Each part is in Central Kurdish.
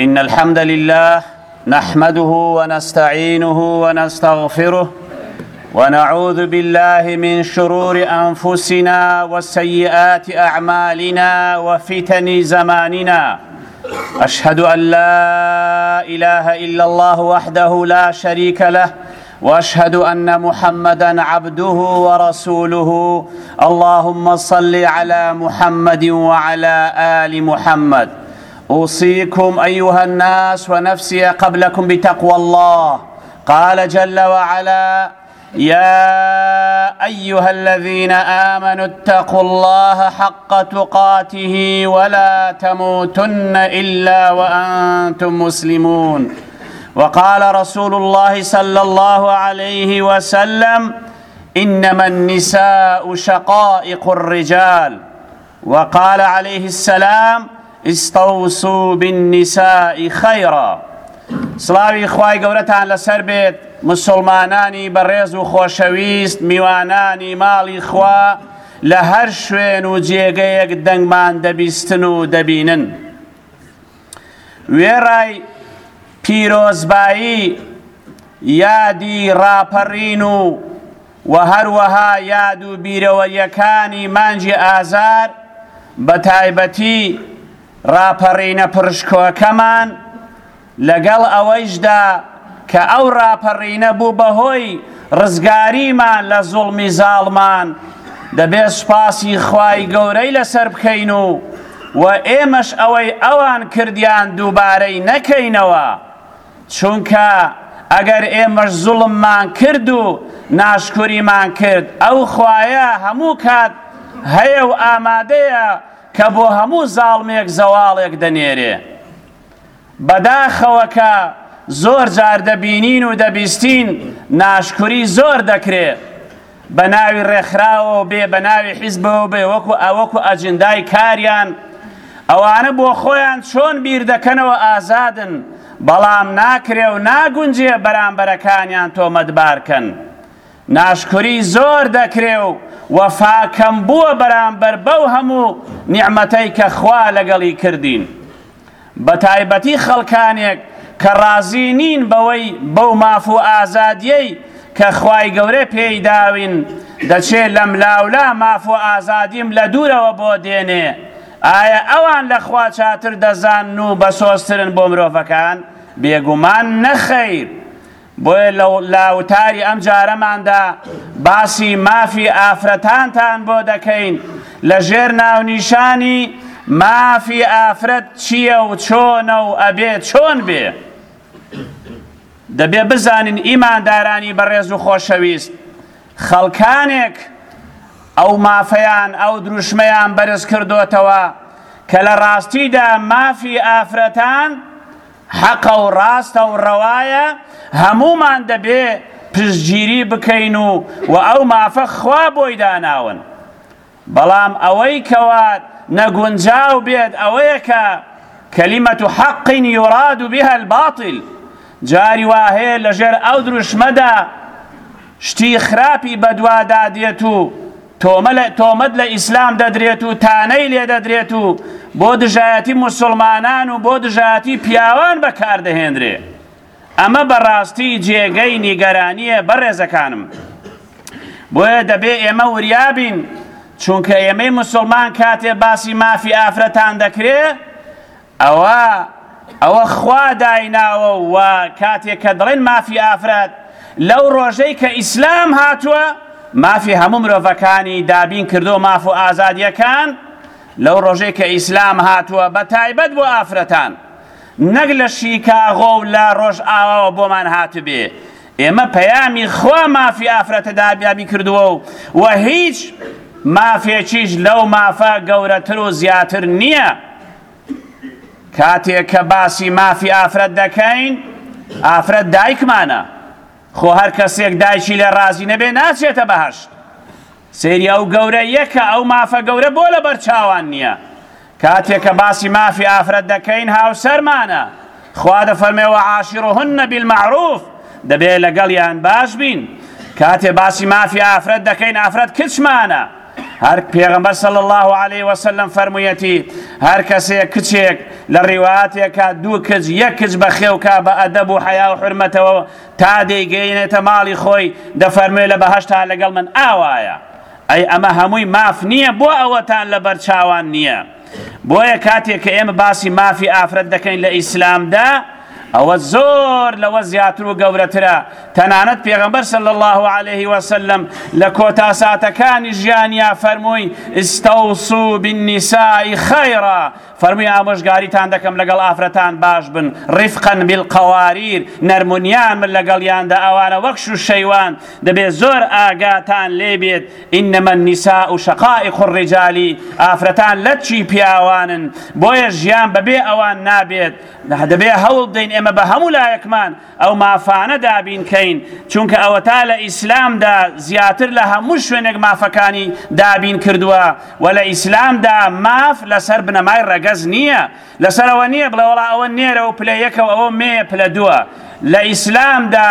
إن الحمد لله نحمده ونستعينه ونستغفره ونعوذ بالله من شرور أنفسنا وسيئات أعمالنا وفتن زماننا أشهد أن لا إله إلا الله وحده لا شريك له واشهد ان محمدا عبده ورسوله اللهم صل على محمد وعلى ال محمد أوصيكم أيها الناس ونفسي قبلكم بتقوى الله قال جل وعلا يا أيها الذين آمنوا اتقوا الله حق تقاته ولا تموتن إلا وأنتم مسلمون وقال رسول الله صلى الله عليه وسلم إنما النساء شقائق الرجال وقال عليه السلام استوصوا بالنساء خيرا سڵاوی خوای گەورەتان لەسەر بێت مسلمانانی بەڕێز و خۆشەویست میوانانی ماڵی خوا لە هەر شوێن و جێگەیەک دەنگمان دەبیستن و دەبینن. وێڕای پیرۆزبایی یادی ڕاپەڕین و و هەروەها یاد و بیرەوەریەکانی مانگی ئازار بە تایبەتی ڕاپەڕینە پڕشکۆکەمان لەگەڵ ئەوەیشدا کە ئەو ڕاپەڕینە بوو بە هۆی ڕزگاریمان لە زوڵمی زاڵمان، دەبێت سوپاسی خوای گەورەی لەسەر بکەین و و ئێمەش ئەوەی ئەوان کردیان دووبارەی نەکەینەوە، چونکە ئەگەر ئێمەش زوڵممان کرد و ناشکوریمان کرد، ئەو خوایە هەموو کات هەیە و ئامادەیە کە بۆ هەموو زاڵمێک زەواڵێک دەنێرێ. بەداخەوە کە زۆر جار دەبینین و دەبیستین ناشکوری زۆر دەکرێ بە ناوی ڕێکخراوە و بێ بە ناوی حیزبەوە بێ وەکو ئەوەکو ئەجندای کاریان ئەوانە بۆ خۆیان چۆن بیر دەکەنەوە ئازادن بەڵام ناکرێ و ناگونجێ بەرامبەرەکانیان تۆمەتبارکەن ناشکوری زۆر دەکرێ و وەفا کەم بووە بەرامبەر بەو هەموو نیعمەتەی کە خوا لەگەڵی کردین بە تایبەتی خەڵکانێک کە ڕازی نین بەوەی بەو ماف و ئازادیەی کە خوای گەورە پێی داوین دەچێ لەم لاولا ماف و ئازادیم لە دوورەوە بۆ دێنێ ئایا ئەوان لە خوا چاتر دەزانن و بەسۆزترن بۆ مرۆڤەکان؟ بێگومان نەخەیر بۆیە لە لە وتاری ئەم جارەماندا باسی مافی ئافرەتانتان بۆ دەکەین لە ژێر ناونیشانی مافی ئافرەت چییە و چۆنە و ئەبێ چۆن بێ دەبێ بزانین ئیماندارانی بەڕێز و خۆشەویست خەڵکانێک ئەو مافەیان ئەو دروشمەیان بەرز کردوتەوە کە لە ڕاستیدا مافی ئافرەتان حەقە و ڕاستە و ڕەوایە هەموومان دەبێ پشتگیری بکەین و و ئەو مافە خوا بۆی داناون بەڵام ئەوەی کەوا نەگونجاو بێت ئەوەیە کە کلمە حق یراد بها الباطل جاری وا هەیە لەژێر ئەو دروشمەدا شتی خراپی بەدوادا دێت و تۆمەت لە ئیسلام دەدرێت و تانەی لێ دەدرێت و بۆ دژایەتی موسڵمانان و بۆ دژایەتی پیاوان بەکاردەهێنرێ ئەمە بەڕاستی جێگەی نیگەرانیە بەڕێزەکانم بۆیە دەبێ ئێمە وریابین چونکە ئێمەی مسلمان کاتێ باسی مافی ئافرەتان دەکرێ ئەوە ئەوە خوا دایناوە و کاتێک کە دەڵێن مافی ئافرەت لەو ڕۆژەی کە ئیسلام هاتووە مافی هەموو مرۆڤەکانی دابین کردو ماف و ئازادیەکان لەو ڕۆژەی کە ئیسلام هاتووە بە تایبەت بۆ ئافرەتان نەک لە شیکاغۆ و لە ڕۆژ ئاواوە بۆمان هاتبێ ئێمە پەیامی خوا مافی ئافرەتە دابیابی کردووە و و هیچ مافێکیش لەو مافە گەورەتر و زیاتر نییە کاتێک کە باسی مافی ئافرەت دەکەین ئافرەت دایکمانە خۆ هەر کەسێک دایکی لێ ڕازی نەبێ ناچێتە بەهشت سەیری ئەو گەورە یە کە ئەو مافە گەورە بۆ لەبەر چاوان نیە کاتێ کە باسی مافی ئافرەت دەکەین هاوسەرمانە خوا دەفەرمێ وە عاشرهن بالمعروف دەبێ لەگەڵیان باش بین کاتێ باسی مافی ئافرەت دەکەین ئافرەت کچمانە هەر پێغمبەر صلی الله عليه وسلم فەرموویەتی هەر کەسێ کچێک لە ڕیواتێکا دوو کچ یەک کچ بە خێوکا بە ئەدەب و حیا و حرمەتەوە تا دەیگەیەنێتە ماڵی خۆی دەفەرموێ لە بەهەشتا لەگەڵ من ئاوایە ئەی ئەمە هەمووی ماف نییە بۆ ئەوەتان لەبەر چاوان نییە بۆیە کاتێک کە ئێمە باسی مافی ئافرەت دەکەین لە ئیسلامدا ئەوە زۆر لەوە زیاتر و گەورەترە تەنانەت پێغەمبەر صلی الله عليه وسلم لە کۆتا ساتەکانی ژیانیا فەرمووی استوصوا بالنساء خیرا فەرمووی ئامۆژگاریتان دەکەم لەگەڵ ئافرەتان باش بن، رفقا بالقواریر، نەرم و نیان بن لەگەڵیاندا، ئەوانە وەک شووشەیوان، دەبێت زۆر ئاگاتان لێ بێت، انما النساء شقائق الرجال، ئافرەتان لەتچی پیاوانن، بۆیە ژیان بەبێ ئەوان نابێت، دەبێت هەوڵ بدەین ئێمە بە هەموو لایەکمان ئەو مافانە دابین کەین چونکە ئەوەتا لە ئیسلامدا زیاتر لە هەموو شوێنێک مافەکانی دابین کردووە و لە ئیسلامدا ماف لەسەر بنەمای ڕەگەز نییە لەسەر ئەوە نییە بڵێ وەڵا ئەوە نێرە و پلە یەکە و ئەوە مێ پلە دووە لە ئیسلامدا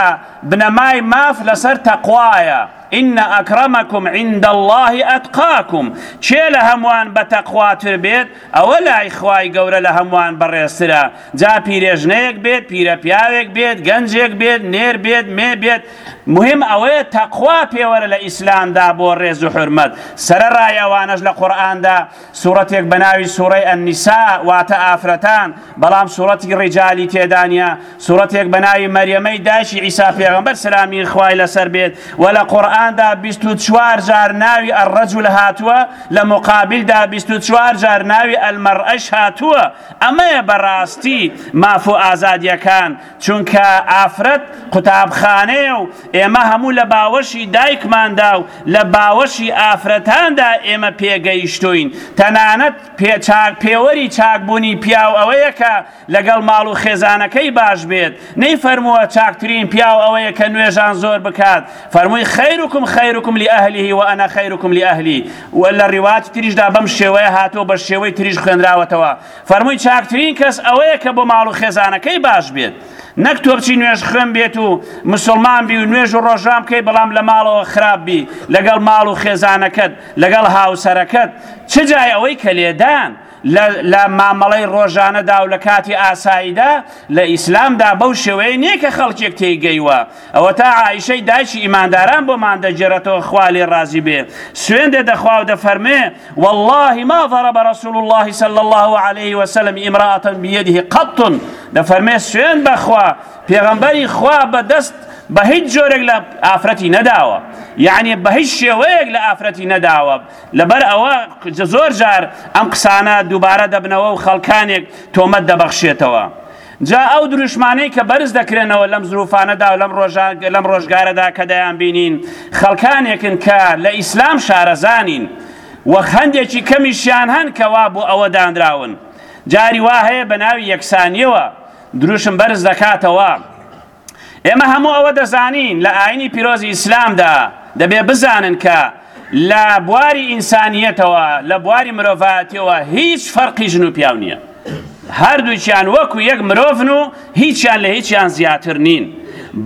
بنەمای ماف لەسەر تەقوایە ئینە ئەکرەمەکم عند الله ئەتقاکم چێ لە هەمووان بە تەقواتر بێت ئەوە لای خوای گەورە لە هەمووان بەڕێزترە جا پیرێژنەیەک بێت پیرە پیاوێک بێت گەنجێک بێت نێر بێت مێ بێت مهم ئەوەیە تەقوا پێوەرە لە ئیسلامدا بۆ ڕێز و حورمەت سەرەڕای ئەوانەش لە قورئاندا سوڕەتێک بە ناوی سوڕەی النساء واتە ئافرەتان بەڵام سوڕەتی ڕیجالی تێدا نیە سوڕەتێک بە ناوی مەریەمەی دایکی عیسا پێغەمبەر سلامی خوای لەسەر بێت و لە قورئاندا 24 جار ناوی الرجل هاتووە لە مقابلدا 24 جار ناوی المرأش هاتووە ئەمەیە بەڕاستی ماف و ئازادیەکان چونکە ئافرەت قوتابخانەیە و ئێمە هەموو لە باوەشی دایکماندا و لە باوەشی ئافرەتاندا ئێمە پێگەیشتووین تەنانەت پێوەری چاک بوونی پیاو ئەوەیە کە لەگەڵ ماڵ و خێزانەکەی باش بێت نەیفەرمووە چاکترین پیاو ئەوەیە کە نوێژان زۆر بکات فەرمووی خیرکم خیرکم لئەهلیه وئەنا خیرکم لئەهلی وە لە ڕیوایەتی تریشدا بەم شێوەیە هاتووە بە شێوەی تریش خوێنراوەتەوە فەرمووی چاکترین کەس ئەوەیە کە بۆ ماڵ و خێزانەکەی باش بێت نەک تۆ بچی نوێژ خوێن بێت و مسلمان بی و نوێژ و ڕۆژان بکەی بەڵام لە ماڵەوە خراپ بی لەگەڵ ماڵ و خێزانەکەت لەگەڵ هاوسەرەکەت چ جای ئەوەی کە لێدان لە لە مامەڵەی ڕۆژانەدا و لە کاتی ئاساییدا، لە ئیسلامدا بەو شێوەیە نییە کە خەڵکێک تێی گەیوە، ئەوەتا عائیشەی دایکی ئیمانداران بۆمان دەگێڕێتەوە خوا لێی ڕازی بێ سوێندێ دەخوا و دەفەرموێ، واللە ما ضرب رسول اللە صلی اللە علیە وسلم امرأة بیده قط دەفەرموێ سوێند بەخوا پێغەمبەری خوا بە دەست بە هیچ جۆرێک لە ئافرەتی نەداوە یعنی بە هیچ شێوەیەک لە ئافرەتی نەداوە لەبەر ئەوە زۆر جار ئەم قسانە دووبارە دەبنەوە و خەڵکانێک تۆمەت دەبەخشێتەوە. جا ئەو دروشمانەی کە بەرز دەکرێنەوە لەم زروفانەدا و لەم ڕۆژا لەم ڕۆژگارەدا کە دەیان بینین خەڵکانێکن کە لە ئیسلام شارەزانین و هەندێکی کەمیشیان هەن کە وا بۆ ئەوە دانراون جاری وا هەیە بە ناوی یەکسانیەوە دروشم بەرز دەکاتەوە ئێمە هەموو ئەوە دەزانین لە ئاینی پیرۆزی ئیسلامدا دەبێ بزانن کە لە بواری ئینسانیەتەوە لە بواری مرۆڤاتیەوە هیچ فەرقی ژن و پیاو نییە هەردووچیان وەکو یەک مرۆڤن و هیچیان لە هیچیان زیاتر نین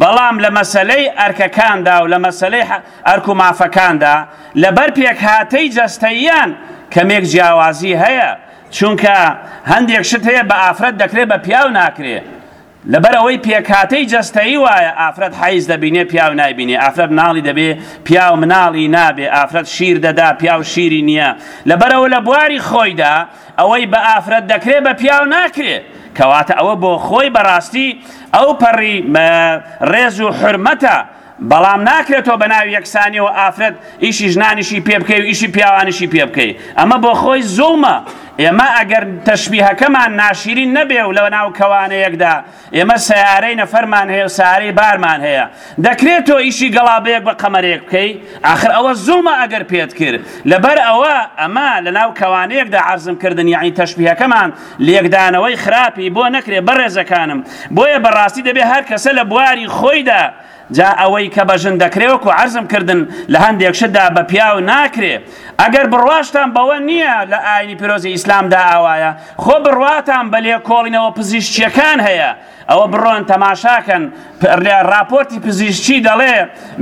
بەڵام لە مەسلەی ئەرکەکاندا و لە مەسلەی ئەرک و مافەکاندا لەبەر پێکهاتەی جەستەییان کەمێک جیاوازی هەیە چونکە هەندێک شت هەیە بە ئافرەت دەکرێت بە پیاو ناکرێت لەبەر ئەوەی پێکهاتەی جەستەیی وایە ئافرەت حەیز دەبینێ پیاو نایبینێ ئافرەت مناڵی دەبێ پیاو مناڵی نابێ ئافرەت شیر دەدا پیاو شیری نیە لەبەرئەوە لە بواری خۆیدا ئەوەی بە ئافرەت دەکرێ بە پیاو ناکرێ کەواتە ئەوە بۆ خۆی بەڕاستی ئەو پەڕی ڕێز و حورمەتە بەڵام ناکرێت تۆ بەناوی یەکسانیەوە ئافرەت ئیشی ژنانیشی پێ بکەی و ئیشی پیاوانیشی پێ بکەی ئەمە بۆ خۆی زوڵمە ئێمە ئەگەر تەشبیهەکەمان ناشیرین نەبێ و لە ناو کەوانەیەکدا ئێمە سیارەی نەفەرمان هەیە و سیارەی بارمان هەیە دەکرێت تۆ ئیشی گەڵابەیەک بە قەمەرێک بکەی ئاخر ئەوە زوڵمە ئەگەر پێت کرد لەبەر ئەوە ئەمە لە ناو کەوانەیەکدا عەرزم کردن یعنی تەشبیهەکەمان لێکدانەوەی خراپی بۆ نەکرێت بەڕێزەکانم، بۆیە بەڕاستی دەبێت هەر کەسە لە بواری خۆیدا جا ئەوەی کە بە ژن دەکرێت وەکو عەرزم کردن لە هەندێک شتدا بە پیاو ناکرێ ئەگەر بڕواشتان بەوە نییە لە ئاینی پیرۆزی ئیسلامدا ئاوایە خۆ بڕواتان بە لێکۆڵینەوە پزیشکیەکان هەیە ئەوە بڕۆن تەماشاکەن ڕاپۆرتی پزیشکی دەڵێ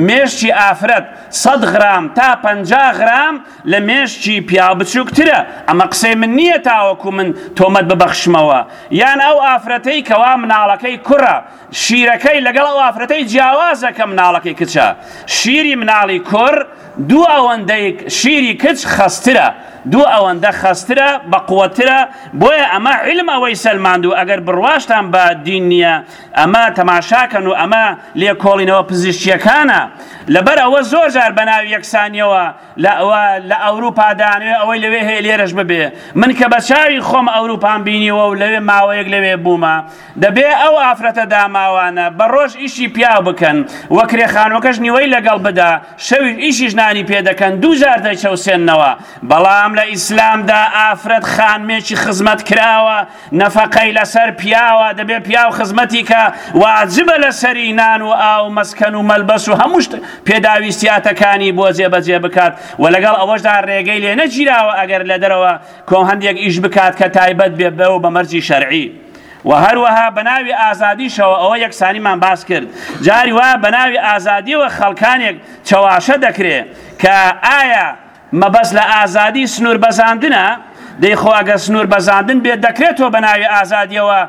مێشکی ئافرەت سەد غرام تا پەنجا غرام لە مێشکی پیا بچوکترە، ئەمە قسەی من نیە تاوەکو من تۆمەت ببەخشمەوە، یان ئەو ئافرەتەی کەوا مناڵەکەی کوڕە شیرەکەی لەگەڵ ئەو ئافرەتەی جیاوازە کە مناڵەکەی کچە، شیری مناڵی کوڕ دوو ئەوەندەی شیری کچ خەستترە، دوو ئەوەندە خەستترە بەقوەتترە، بۆیە ئەمە عیلم ئەوەی سەلماندوو ئەگەر بڕواشتان بە دین نیە ئەمە تەماشاکەن و ئەمە لێکۆڵینەوە پزیشکیەکانە، لەبەر ئەوە زۆر جار بەناوی یەکسانیەوە لە لە ئەوروپا دانوێ ئەوەی لەوێ هەیە لێرەش ببێ من کە بە چاوی خۆم ئەوروپام بینیوە و لەوێ ماوەیەک لەوێ بوومە دەبێ ئەو ئافرەتە داماوانە بە ڕۆژ ئیشی پیاو بکەن وە کرێخانوەکەش نیوەی لەگەڵ بدا شەویش ئیشیش نانی پێ دەکەن دوو جار دەیچەوسێننەوە بەڵام لە ئیسلامدا ئافرەت خانمێکی خزمەت کراوە نەفەقەی لەسەر پیاوە دەبێ پیاو خزمەتی کە واجبە لەسەری نان و ئاو مەسکەن و مەلبەس و هەمووشت پێداویستیاتەکانی بۆ جێبەجێ بکات و لەگەڵ ئەوەشدا ڕێگەی لێ نەگیراوە ئەگەر لە دەرەوە کۆ هەندێک ئیش بکات کە تایبەت بێ بەو بە مەرجی شەرعی و هەروەها بەناوی ئازادیشەوە ئەوە یەکسانیمان باس کرد جاری وا بەناوی ئازادیەوە خەڵکانێک چەواشە دەکرێ کە ئایا مەبەست لە ئازادی سنوور بەزاندنە، دەی خۆ ئەگەر سنوور بەزاندن بێت دەکرێت تۆ بەناوی ئازادیەوە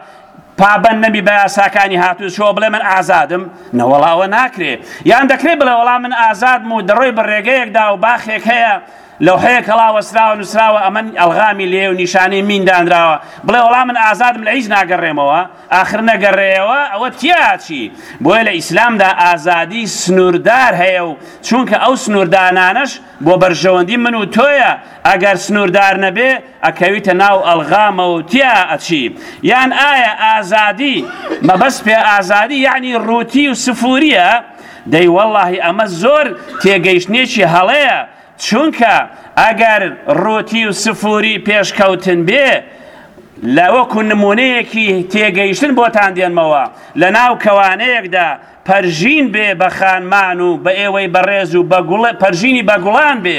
پابەند نەبی بە یاساکانی هاتووچۆ و بڵێ من ئازادم؟ نەوەڵا ئەوە ناکرێ. یان دەکرێ بڵێ وەڵا من ئازادم و دەڕۆی بە ڕێگەیەکدا و باخێک هەیە لەوحەیەک هەڵا وەسراوە نووسراوە ئەمن ئەڵغامی لێ و نیشانەی مین دانراوە بڵێ وەڵا من ئازادم لە هیچ ناگەڕێمەوە ئاخر نەگەڕێیەوە ئەوە تیا ئەچی، بۆیە لە ئیسلامدا ئازادی سنووردار هەیە و چوونکە ئەو سنووردانانەش بۆ بەرژەوەندی من و تۆیە، ئەگەر سنووردار نەبێ ئەکەویتە ناو ئەڵغامەوە و تیا ئەچی، یان ئایا ئازادی مەبەست پێ ئازادی یەعنی ڕووتی و سفوورییە؟ دەی وەڵڵاهی ئەمە زۆر تێگەیشتنێکی هەڵەیە چونکە ئەگەر ڕووتی و سفووری پێشکەوتن بێ لە وەکو نمونەیەکی تێگەیشتن بۆتان دێنمەوە لە ناو کەوانەیەکدا پەرژین بێ بە خانمان و بە ئێوەی بەڕێز و بەگوڵە پەرژینی بەگوڵان بێ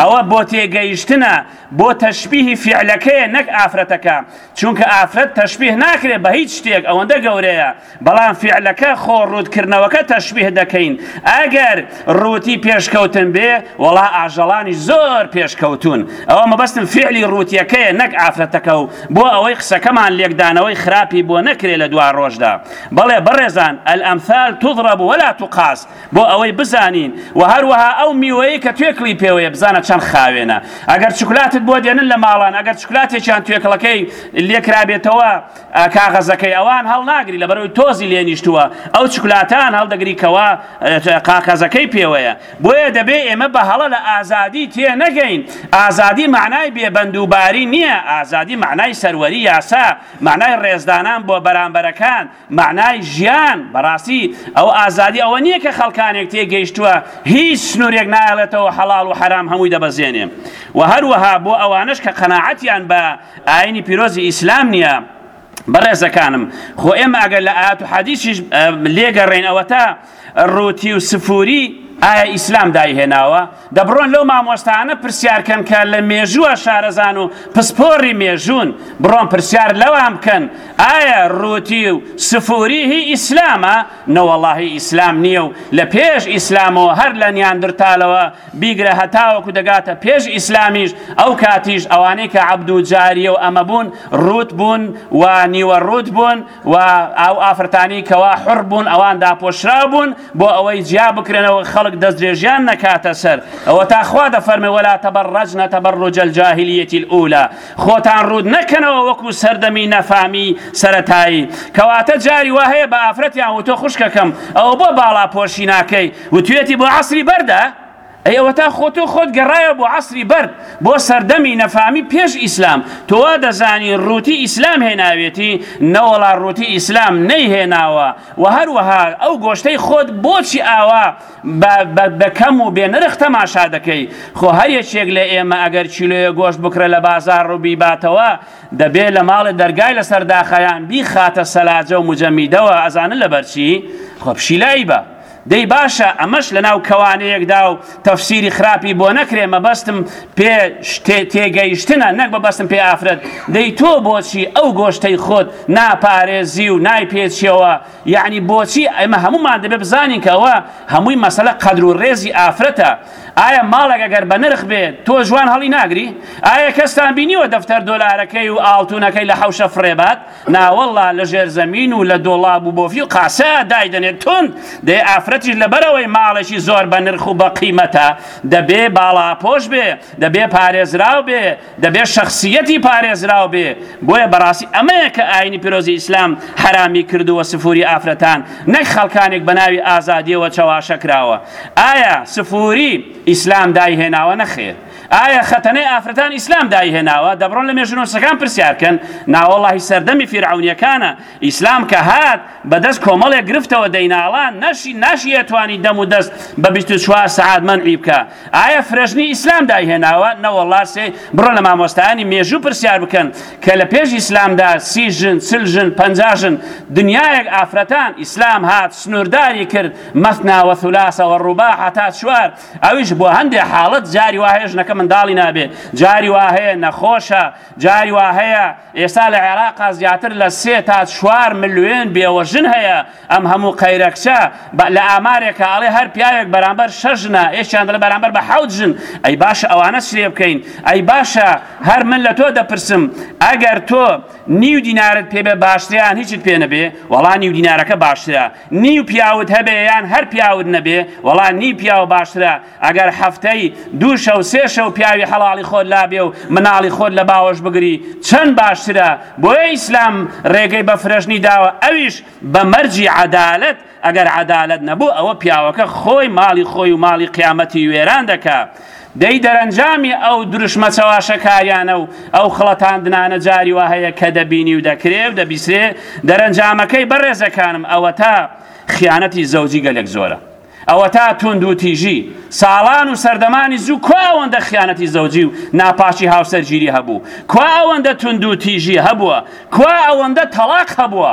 ئەوە بۆ تێگەیشتنە بۆ تەشبیهی فعلەکەیە نەک ئافرەتەکە چونکە ئافرەت تەشبیه ناکرێت بە هیچ شتێک ئەوەندە گەورەیە بەڵام فیعلەکە خۆ ڕووت کردنەوەکە تەشبیه دەکەین ئەگەر ڕووتی پێشکەوتن بێ وەڵا ئاژەڵانیش زۆر پێشکەوتون ئەوە مەبەستم فیعلی ڕووتیەکەیە نەک ئافرەتەکە و بۆ ئەوەی قسەکەمان لێکدانەوەی خراپی بۆ نەکرێ لە دوا ڕۆژدا بەڵێ بەڕێزان الامثال تضرب ولا تقاس بۆ ئەوەی بزانین و هەروەها ئەو میوەیە کە توێکڵی پێوەیە بزانە چەند خاوێنە ئەگەر چکلاتت بۆ دێنن لە ماڵان ئەگەر چکلاتێکیان توێکڵەکەی لێکرابێتەوە کاغەزەکەی ئەوان هەڵناگری لەبەرەوەی تۆزی لێ نیشتووە ئەو چکلاتان هەڵدەگری کەوا قاقەزەکەی پێوەیە بۆیە دەبێ ئێمە بە هەڵە لە ئازادی تێ نەگەین ئازادی معنای بێبەند و باری نییە ئازادی معنای سەروەری یاسا معنای ڕێزدانان بۆ بەرامبەرەکان معنای ژیان بەڕاستی ئەو ئازادی ئەوە نییە کە خەڵکانێک تێ گەیشتووە هیچ سنوورێک نایڵێتەوە حەڵاڵ و حەرام هەمووی دەبەزێنێ و هەروەها بۆ ئەوانەش کە قەناعەتیان بە ئاینی پیرۆزی ئیسلام نیە بەڕێزەکانم خۆ ئێمە ئەگەر لە ئاات و حەدیسیش لێگەڕێن ئەوەتا ڕووتی و سفوری ئایا ئیسلام دایهێناوە دەبڕۆن لەو مامۆستانە پرسیارکەن کە لە مێژووە شارەزان و پسپۆری مێژوون بڕۆن پرسیار لەوان بکەن ئایا ڕووتی و سفوری هی ئیسلامە نەوەڵاهی ئیسلام نییە و لە پێش ئیسلامەوە هەر لە نیاندرتالەوە بیگرە هەتاوەکو دەگاتە پێش ئیسلامیش ئەو کاتیش ئەوانەی کە عەبدو جاریە و ئەمە بوون ڕوت بوون و نیوە ڕوت بوون و ئەو ئافرەتانی کەوا حڕ بوون ئەوان داپۆشرا بوون بۆ ئەوەی جیا بکرێنەوە خەڵک دەست درێژیان نەکاتە سەر ئەوە تا خوا دەفەرمێ وەلا تەبەڕەجنە تەبەڕوج الجاهلیەتی الئولا خۆتان ڕوت نەکەنەوە وەکو سەردەمی نەفامی سەرەتایی کەواتە جاری وا هەیە بە ئافرەتیان وتۆ خوشکەکەم ئەوە بۆ باڵا پۆشی ناکەی وتویەتی بۆ عەسری بەردە؟ ئەی ئەوەتا خۆ تۆ خۆت گەڕایە بۆ عەسری بەرد، بۆ سەردەمی نەفامی پێش ئیسلام، تۆ وا دەزانی ڕووتی ئیسلام هێناویەتی؟ نەوەڵا ڕووتی ئیسلام نەیهێناوە، وە هەروەها ئەو گۆشتەی خۆت بۆچی ئاوا بە کەم و بێ نرخ تەماشا دەکەی؟ خۆ هەر یەکێک لە ئێمە ئەگەر کیلۆیەک گۆشت بکڕێ لە بازاڕ و بیباتەوە دەبێ لە ماڵێ دەرگای لەسەر داخە یان بیخاتە سەلاجە و مجەمیدەوە، ئەزانن لەبەرچی؟ خۆ پشیلایی بە. دەی باشە ئەمەش لەناو کەوانەیەکدا و تەفسیری خراپی بۆ نەکرێ مەبەستم پێ تێگەیشتنە نەک بەبەستم پێ ئافرەت دەی تۆ بۆچی ئەو گۆشتەی خۆت ناپارێزی و نای پێچیەوە یعنی بۆچی ئەمە هەمومان دەبێ بزانین کە ئەوە هەمووی مەسەلە قەدر و ڕێزی ئافرەتە ئایا ماڵێک ئەگەر بە نرخ بێ تۆ جوان هەڵی ناگری ئایا کەستان بینیوە دەفتەر دۆلارەکەی و ئاڵتونەکەی لە حەوشە فڕێبات ناوەڵڵا لە ژێر زەمین و لە دۆڵاب و بۆفی و قاسە دایدەنێت توند دەێ ئافرەتیش لەبەرەوەی ماڵێکی زۆر بە نرخ و بە قیمەتە دەبێ باڵاپۆش بێ دەبێ پارێزراو بێ دەبێ شەخسیەتی پارێزراو بێ بۆیە بەڕاستی ئەمەیە کە ئاینی پیرۆزی ئیسلام حەرامی کردووە سفوری ئافرەتان نەک خەڵکانێک بە ناوی ئازادیەوە چەواشە کراوە ئایا سفوری ئیسلام دایهێناوە نەخێر ئایا خەتەنەی ئافرەتان ئیسلام دای هێناوە دەبڕۆن لە مێژونوسەکان پرسیارکەن ناوەڵی سەردەمی فیرعونیەکانە ئیسلام کە هات بەدەست کۆمەڵێک گرفتەوە دەیناڵان نەشی ناشی ئەتوانی دەم و دەست بە 24 سعات من عیبکە ئایا فرەژنی ئیسلام دای هێناوە نەوەڵاسێ بڕۆ لە مامۆستایانی مێژوو پرسیار بکەن کە لە پێش ئیسلامدا سی ژن سل ژن پەنجژن دنیایەک ئافرەتان ئیسلام هات سنوورداری کرد مەثنا وثلاثە وڕوبا هەتا چوار ئەویش بۆ هەندێ حاڵەت جاری وا هەیە ژنەکە منداڵی نابێ جاری وا هەیە نەخۆشە جاری وا هەیە ئێستا لە عێراقا زیاتر لە سێ تا چوار ملوێن بێوە ژن هەیە ئەم هەموو قەیرەکچە لە ئامارێکە ئەڵێ هەر پیاوێک بەرامبەر شەژنە ئێشیان دەڵێ بەرامبەر بە حەوت ژن ئەی باشە ئەوانە سرێ بکەین ئەی باشە هەر من لە تۆ دەپرسم ئەگەر تۆ نیو دینارت پێ بێ باشتریان هیچت پێ نەبێ وەڵا نیو دینارەکە باشترە نیو پیاوت هەبێ یان هەر پیاوت نەبێ وەڵا نیو پیاو باشترە ئەگەر هەفتەی دوو شەو سێ شەو پیاوی حەڵاڵی خۆت لابێ و مناڵی خۆت لە باوەش بگری چەن باشترە بۆیە ئیسلام ڕێگەی بە فرەژنی داوە ئەویش بە مەرجی عەدالەت ئەگەر عەدالەت نەبوو ئەوە پیاوەکە خۆی ماڵی خۆی و ماڵی قیامەتی وێران دەکا دەی دەرەنجامی ئەو دروشمە چەواشەکاریانە و ئەو خڵەتاندنانە جاری وا هەیە کە دەبینی و دەکرێ و دەبیسرێ دەرەنجامەکەی بەڕێزەکانم ئەوەتا خیانەتی زەوجی گەلێک زۆرە ئەوەتا توند و تیژی ساڵان و سەردەمانی زوو کوا ئەوەندە خیانەتی زەوجی و ناپاکی هاوسەرگیری هەبوو کوا ئەوەندە توند و تیژی هەبووە کوا ئەوەندە تەڵاق هەبووە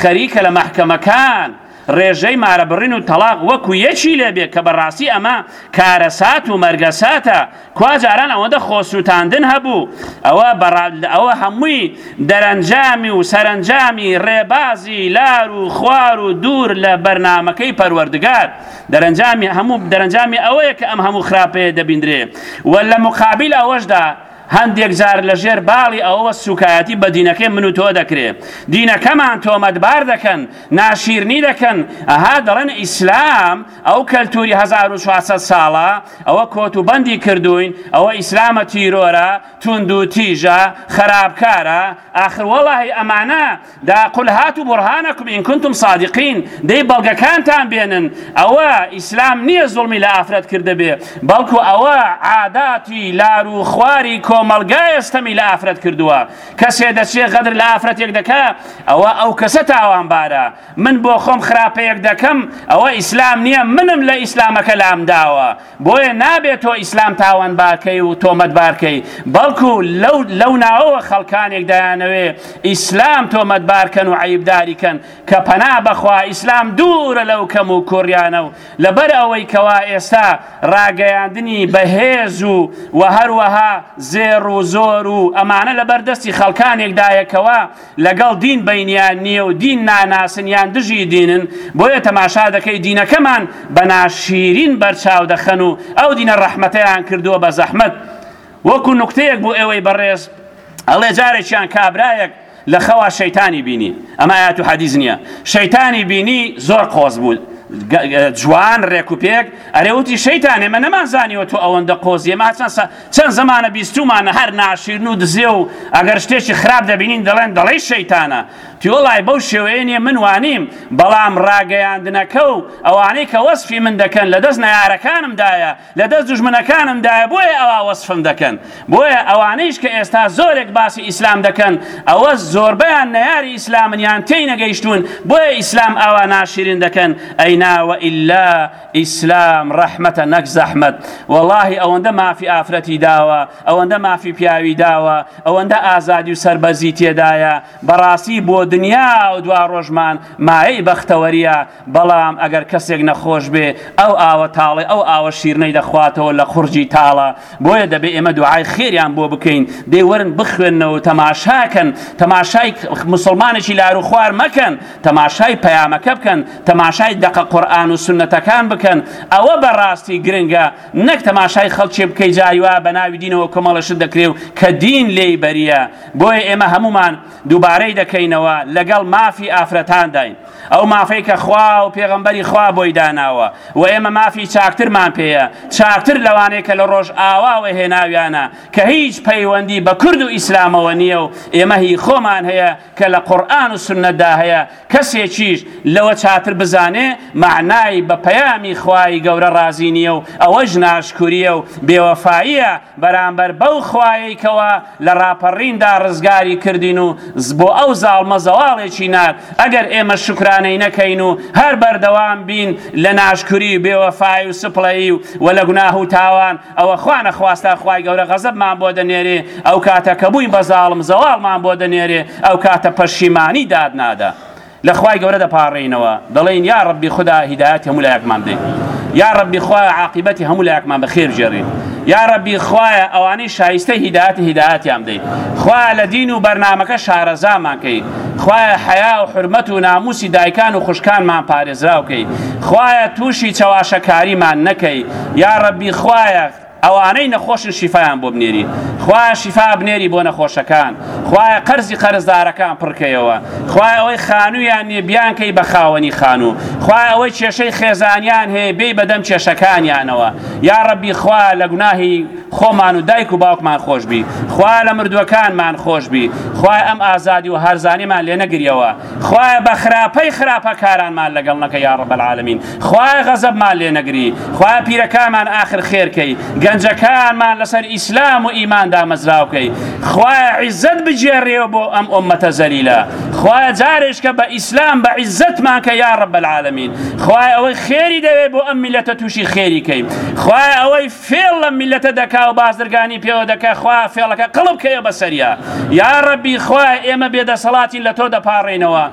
خەریکە لە مەحکەمەکان ڕێژەی مارەبڕین و تەڵاق وەکو یەکی لێ بێ کە بەڕاستی ئەمە کارەسات و مەرگەساتە کوا جاران ئەوەندە خۆسوتاندن هەبوو ئەوە بەڕا ئەوە هەمووی دەرەنجامی و سەرەنجامی ڕێبازی لار و خوار و دوور لە بەرنامەکەی پەروەردگار دەرەنجامی هەموو دەرەنجامی ئەوەیە کە ئەم هەموو خراپەیە دەبیندرێ و لە مقابیل ئەوەشدا هەندێک جار لە ژێر باڵی ئەوەوە سوکایەتی بە دینەکەی من و تۆ دەکرێ دینەکەمان تۆمەتبار دەکەن ناشیرنی دەکەن ئەها دەڵێن ئیسلام ئەو کەلتوری 1400 ساڵە ئەوە کۆت و بەندی کردوین ئەوە ئیسلامە تیرۆرە توند و تیژە خراپکارە ئاخر وەڵی ئەمانە دە قل هاتو برهانکم ان کنتم صادقین دەی بەڵگەکانتان بێنن ئەوە ئیسلام نییە زوڵمی لە ئافرەت کردبێ بەڵکو ئەوە عاداتی لار و خواری کۆمەڵگایە ستەمی لە ئافرەت کردووە کەسێ دەچێ غەدر لە ئافرەتێک دەکا ئەوە ئەو کەسە تاوانبارە من بۆ خۆم خراپەیەک دەکەم ئەوە ئیسلام نییە منم لە ئیسلامەکە لام داوە بۆیە نابێ تۆ ئیسلام تاوانبارکەی و تۆمەتبارکەی، بەڵکو لەو لەو ناوەوە خەڵکانێک دەیانەوێ ئیسلام تۆمەتبارکەن و عەیبداریکەن، کە پەنا بەخوا ئیسلام دوورە لەو کەم و کووڕیانە و لەبەر ئەوەی کەوا ئێستا ڕاگەیاندنی بەهێز و وە هەروەها زێڕ و زۆر و ئەمانە لەبەر دەستی خەڵکانێکدایە کەوا لەگەڵ دین بەینیان نییە و دین ناناسن یان دژی دینن بۆیە تەماشا دەکەی دینەکەمان بە ناشیرین بەرچاو دەخەن و ئەو دینە ڕەحمەتەیان کردووە بە زەحمەت وەکو نوکتەیەک بۆ ئێوەی بەڕێز ئەڵێ جارێکیان کابرایەک لە خەوا شەیتانی بینی ئەمە ئاەت و حەدیز نییە شەیتانی بینی زۆر قۆز بوو جوان ڕێک و پێک ئەرێوتی شەیتانێ مە نەمان زانیوە تۆ ئەوەندە قۆزیێ ماچەسە چەند زەمانە بیستومانە هەر ناشیرن و دزێو و ئەگەر شتێکی خراپ دەبینین دەڵێن دەڵەی شەیتانە تیۆڵای بەو شێوەیە نیە من وانیم بەڵام ڕاگەیاندنەکە و ئەوانەی کە وەسفی من دەکەن لە دەست نەیارەکانم دایە لە دەست دوژمنەکانم دایە بۆیە ئەوا وەسفم دەکەن بۆیە ئەوانەیش کە ئێستا زۆرێک باسی ئیسلام دەکەن ئەوە زۆربەیان نەیاری ئیسلامن یان تێی نەگەیشتون بۆیە ئیسلام ئاوا ناشیرن دەکەن ئەی نا وە ئیلا ئیسلام ڕەحمەتە نەک زەحمەت وەڵاهی ئەوەندە مافی ئافرەتی داوە ئەوەندە مافی پیاوی داوە ئەوەندە ئازادی و سەربەزی تێدایە بەڕاستی بۆ دنیا و دوا ڕۆژمان مایەی بەختەوەریە بەڵام ئەگەر کەسێک نەخۆش بێ ئەو ئاوە تاڵێ ئەو ئاوە شیرنەی دەخواتەوە لە قورجی تاڵە بۆیە دەبێ ئێمە دوعای خێریان بۆ بکەین دەی وەرن بخوێنەوە تەماشاکەن تەماشای مسلمانێکی لاروخوار مەکەن تەماشای پەیامەکە بکەن، تەماشای دەقە قورئان و سوننەتەکان بکەن، ئەوە بە ڕاستی گرنگە، نەک تەماشای خەڵکێ بکەی جاری وا بە ناوی دینەوە کۆمەڵە شت دەکرێ و کە دین لێی بەریە، بۆیە ئێمە هەموومان دووبارەی دەکەینەوە لەگەڵ مافی ئافرەتانداین، ئەو مافەی کە خوا و پێغەمبەری خوا بۆی داناوە و ئێمە مافی چاکترمان پێیە، چاکتر لەوانەی کە لە ڕۆژئاواوە هێناویانە کە هیچ پەیوەندی بە کورد و ئیسلامەوە نییە و ئێمە هی خۆمان هەیە، کە لە قورئان و سوننەتدا هەیە، کەسێکیش لەوە چاتر بزانێ مەعنای بە پەیامی خوای گەورە ڕازی نییە و ئەوەش ناشکورییە و بێوەفاییە بەرامبەر بەو خوایەی کەوا لە ڕاپەڕیندا ڕزگاری کردین و بۆ ئەو زاڵمە زەواڵێکی نارد ئەگەر ئێمە شوکرانەی نەکەین و هەر بەردەوام بین لە ناشکوری و بێوەفایی و سپڵەیی و لە گوناه و تاوان ئەوە خوا نەخواستە خوای گەورە غەزەبمان بۆ دەنێرێ، ئەو کاتە کە بووین بە زاڵم زەواڵمان بۆ دەنێرێ، ئەو کاتە پەشیمانی دات نادا لە خوای گەورە دەپاڕێینەوە، دەڵێین یا ڕەبی خودا هیدایەتی هەموو لایەکمان بدەی، یا ڕەبی خوایە عاقیبەتی هەموو لایەکمان بە خێر بگێڕی، یا ڕەبی خوایە ئەوانەی شایستەی هیدایەتن هیدایەتیان بدەی، خوایە لە دین و بەرنامەکە شارەزامان کەی، خوایە حەیا و حورمەت و ناموسی دایکان و خوشکانمان پارێزراو کەی، خوایە تووشی چەواشەکاریمان نەکەی، یاڕەبی خوایە ئەوانەی نەخۆشن شیفایان بۆ بنێری خوایە شیفا بنێری بۆ نەخۆشەکان خوایە قەرزی قەرزدارەکان پڕکەیەوە خوای ئەوەی خانوویان نیە بیانکەی بە خاوەنی خانوو خوای ئەوەی کێشەی خێزانیان هەیە بێی بەدەم کێشەکانیانەوە یا ڕەبی خوا لە گوناهی خۆمان و دایک و باوکمان خۆشببی خوا لە مردووەکانمان خۆشببی خوای ئەم ئازادی و هەرزانیمان لێ نەگریەوە خوایە بە خراپەی خراپەکارانمان لەگەڵ نەکە یا ڕەب العالمین خوایە غەزەبمان لێ نەگری خوایە پیرەکانمان ئاخر خێر کەی گەنجەکانمان لەسەر ئیسلام و ئیمان دامەزراو کەی خوایە عیزەت بگێڕێەوە بۆ ئەم ئۆمەتە زەلیلە خوایە جارێشکە بە ئیسلام بە عیزەتمان کە یا رب العالمین خوایە ئەوەی خێری دەوێ بۆ ئەم میلەتە تووشی خێری کەی خوایە ئەوەی فێڵ لەم میلەتە دەکا و بازرگانی پێوە دەکە خوا فێڵەکە قڵب کەیە بەسەریا یا ربی خوایە ئێمە بێدەسەڵاتین لە تۆ دەپاڕێنەوە